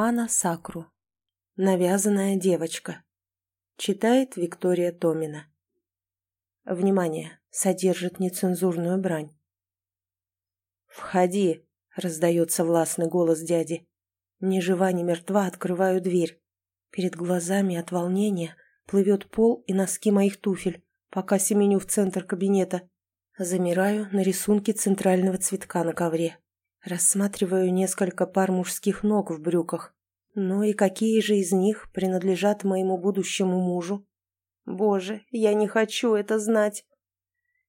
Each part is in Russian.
Анна Сакру. Навязанная девочка. Читает Виктория Томина. Внимание! Содержит нецензурную брань. «Входи!» — раздается властный голос дяди. Ни жива, ни мертва открываю дверь. Перед глазами от волнения плывет пол и носки моих туфель, пока семеню в центр кабинета. Замираю на рисунке центрального цветка на ковре. Рассматриваю несколько пар мужских ног в брюках. Ну и какие же из них принадлежат моему будущему мужу? Боже, я не хочу это знать.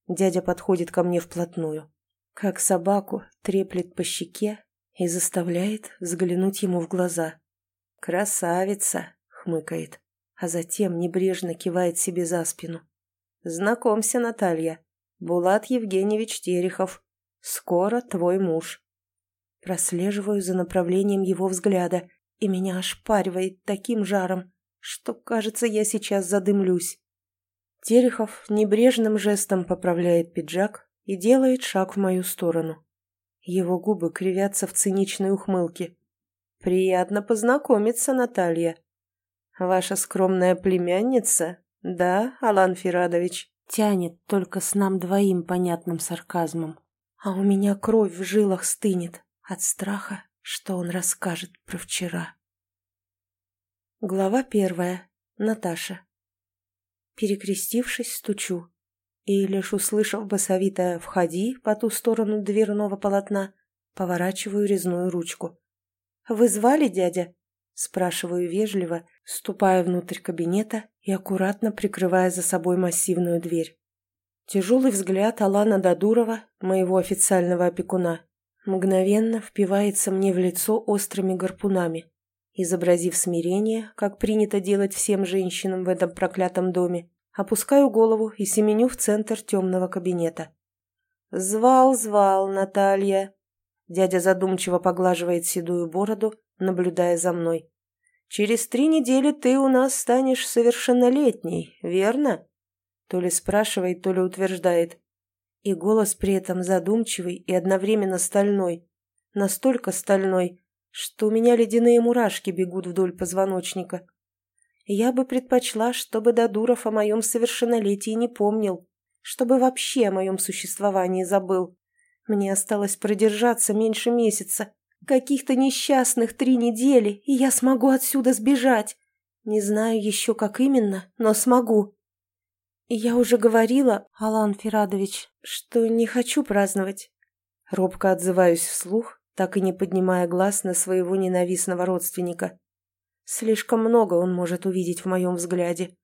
Дядя подходит ко мне вплотную. Как собаку треплет по щеке и заставляет взглянуть ему в глаза. «Красавица!» — хмыкает, а затем небрежно кивает себе за спину. «Знакомься, Наталья. Булат Евгеньевич Терехов. Скоро твой муж». Прослеживаю за направлением его взгляда, и меня ошпаривает таким жаром, что, кажется, я сейчас задымлюсь. Терехов небрежным жестом поправляет пиджак и делает шаг в мою сторону. Его губы кривятся в циничной ухмылке. «Приятно познакомиться, Наталья. Ваша скромная племянница, да, Алан Фирадович?» Тянет только с нам двоим понятным сарказмом. А у меня кровь в жилах стынет от страха, что он расскажет про вчера. Глава первая. Наташа. Перекрестившись, стучу. И лишь услышав басовитое «входи» по ту сторону дверного полотна, поворачиваю резную ручку. «Вы звали, дядя?» Спрашиваю вежливо, ступая внутрь кабинета и аккуратно прикрывая за собой массивную дверь. Тяжелый взгляд Алана Дадурова, моего официального опекуна, мгновенно впивается мне в лицо острыми гарпунами. Изобразив смирение, как принято делать всем женщинам в этом проклятом доме, опускаю голову и семеню в центр темного кабинета. «Звал, звал, Наталья!» Дядя задумчиво поглаживает седую бороду, наблюдая за мной. «Через три недели ты у нас станешь совершеннолетней, верно?» То ли спрашивает, то ли утверждает и голос при этом задумчивый и одновременно стальной. Настолько стальной, что у меня ледяные мурашки бегут вдоль позвоночника. Я бы предпочла, чтобы Дадуров о моем совершеннолетии не помнил, чтобы вообще о моем существовании забыл. Мне осталось продержаться меньше месяца, каких-то несчастных три недели, и я смогу отсюда сбежать. Не знаю еще, как именно, но смогу. «Я уже говорила, Алан Фирадович, что не хочу праздновать». Робко отзываюсь вслух, так и не поднимая глаз на своего ненавистного родственника. Слишком много он может увидеть в моем взгляде.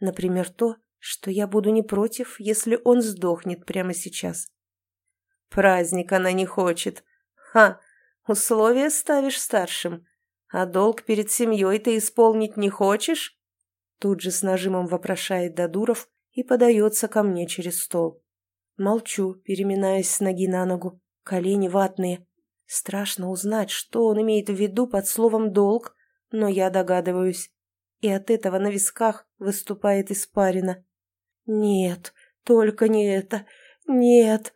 Например, то, что я буду не против, если он сдохнет прямо сейчас. Праздник она не хочет. Ха! Условия ставишь старшим. А долг перед семьей ты исполнить не хочешь? Тут же с нажимом вопрошает Дадуров, и подается ко мне через стол. Молчу, переминаясь с ноги на ногу, колени ватные. Страшно узнать, что он имеет в виду под словом «долг», но я догадываюсь. И от этого на висках выступает испарина. «Нет, только не это. Нет!»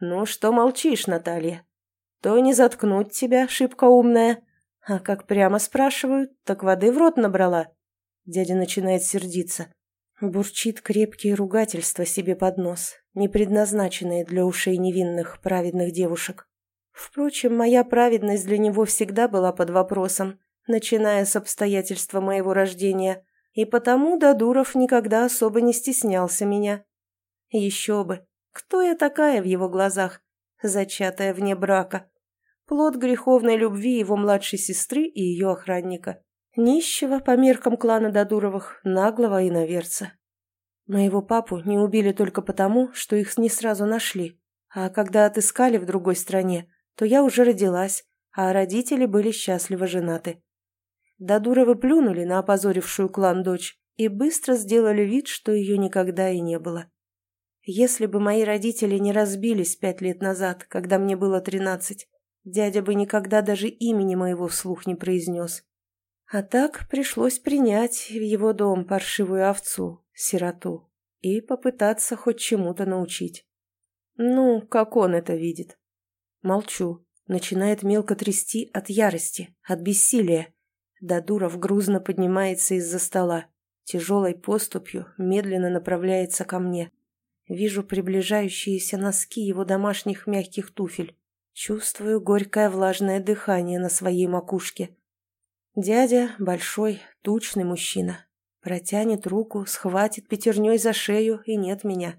«Ну что молчишь, Наталья? То не заткнуть тебя, шибко умная. А как прямо спрашивают, так воды в рот набрала». Дядя начинает сердиться. Бурчит крепкие ругательства себе под нос, не предназначенные для ушей невинных, праведных девушек. Впрочем, моя праведность для него всегда была под вопросом, начиная с обстоятельства моего рождения, и потому Дадуров никогда особо не стеснялся меня. Еще бы, кто я такая в его глазах, зачатая вне брака? Плод греховной любви его младшей сестры и ее охранника. Нищего по меркам клана Дадуровых, наглого иноверца. Моего папу не убили только потому, что их не сразу нашли. А когда отыскали в другой стране, то я уже родилась, а родители были счастливо женаты. Дадуровы плюнули на опозорившую клан дочь и быстро сделали вид, что ее никогда и не было. Если бы мои родители не разбились пять лет назад, когда мне было тринадцать, дядя бы никогда даже имени моего вслух не произнес. А так пришлось принять в его дом паршивую овцу, сироту, и попытаться хоть чему-то научить. Ну, как он это видит? Молчу, Начинает мелко трясти от ярости, от бессилия. Дадуров грузно поднимается из-за стола. Тяжелой поступью медленно направляется ко мне. Вижу приближающиеся носки его домашних мягких туфель. Чувствую горькое влажное дыхание на своей макушке. Дядя – большой, тучный мужчина. Протянет руку, схватит пятерней за шею, и нет меня.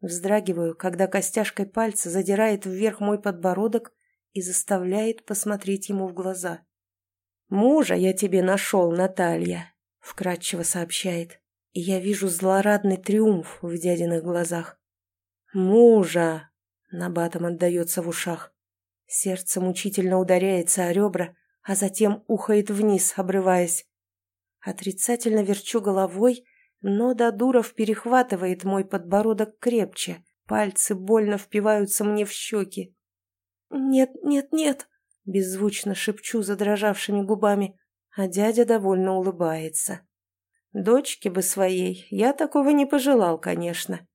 Вздрагиваю, когда костяшкой пальца задирает вверх мой подбородок и заставляет посмотреть ему в глаза. «Мужа я тебе нашел, Наталья», — вкратчиво сообщает, и я вижу злорадный триумф в дядиных глазах. «Мужа!» — набатом отдается в ушах. Сердце мучительно ударяется о ребра, а затем ухает вниз, обрываясь. Отрицательно верчу головой, но Дадуров перехватывает мой подбородок крепче, пальцы больно впиваются мне в щеки. «Нет, нет, нет!» – беззвучно шепчу задрожавшими губами, а дядя довольно улыбается. «Дочке бы своей я такого не пожелал, конечно.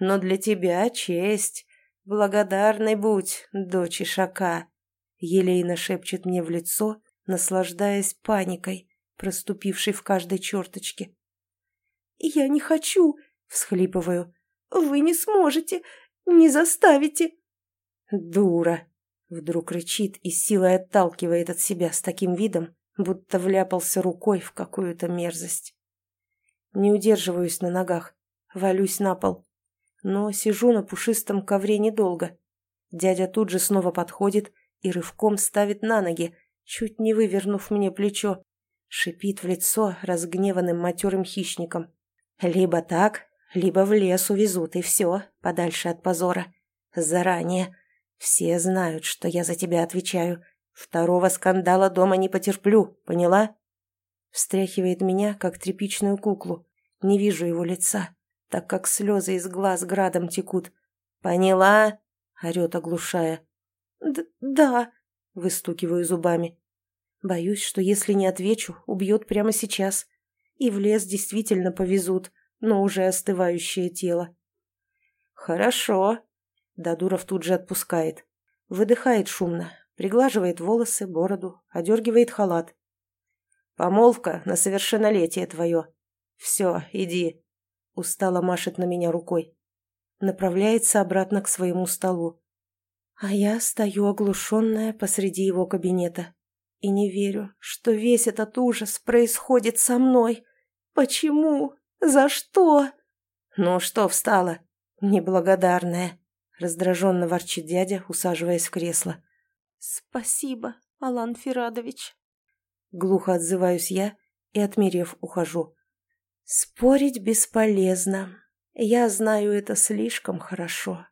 Но для тебя честь. Благодарной будь, дочь Ишака!» Елейно шепчет мне в лицо, наслаждаясь паникой, проступившей в каждой черточке. «Я не хочу!» – всхлипываю. «Вы не сможете! Не заставите!» «Дура!» Вдруг рычит и силой отталкивает от себя с таким видом, будто вляпался рукой в какую-то мерзость. Не удерживаюсь на ногах, валюсь на пол. Но сижу на пушистом ковре недолго. Дядя тут же снова подходит и рывком ставит на ноги, чуть не вывернув мне плечо. Шипит в лицо разгневанным матерым хищником. Либо так, либо в лес увезут, и все, подальше от позора. Заранее. Все знают, что я за тебя отвечаю. Второго скандала дома не потерплю, поняла? Встряхивает меня, как тряпичную куклу. Не вижу его лица, так как слезы из глаз градом текут. «Поняла?» — орет, оглушая. Д «Да», — выстукиваю зубами. Боюсь, что если не отвечу, убьет прямо сейчас. И в лес действительно повезут, но уже остывающее тело. «Хорошо», Дадуров тут же отпускает. Выдыхает шумно, приглаживает волосы, бороду, одергивает халат. «Помолвка на совершеннолетие твое. Все, иди». Устало машет на меня рукой. Направляется обратно к своему столу. А я стою оглушенная посреди его кабинета. И не верю, что весь этот ужас происходит со мной. Почему? За что? Ну что встала? Неблагодарная. Раздраженно ворчит дядя, усаживаясь в кресло. «Спасибо, Алан Фирадович». Глухо отзываюсь я и, отмерев, ухожу. Спорить бесполезно. Я знаю это слишком хорошо.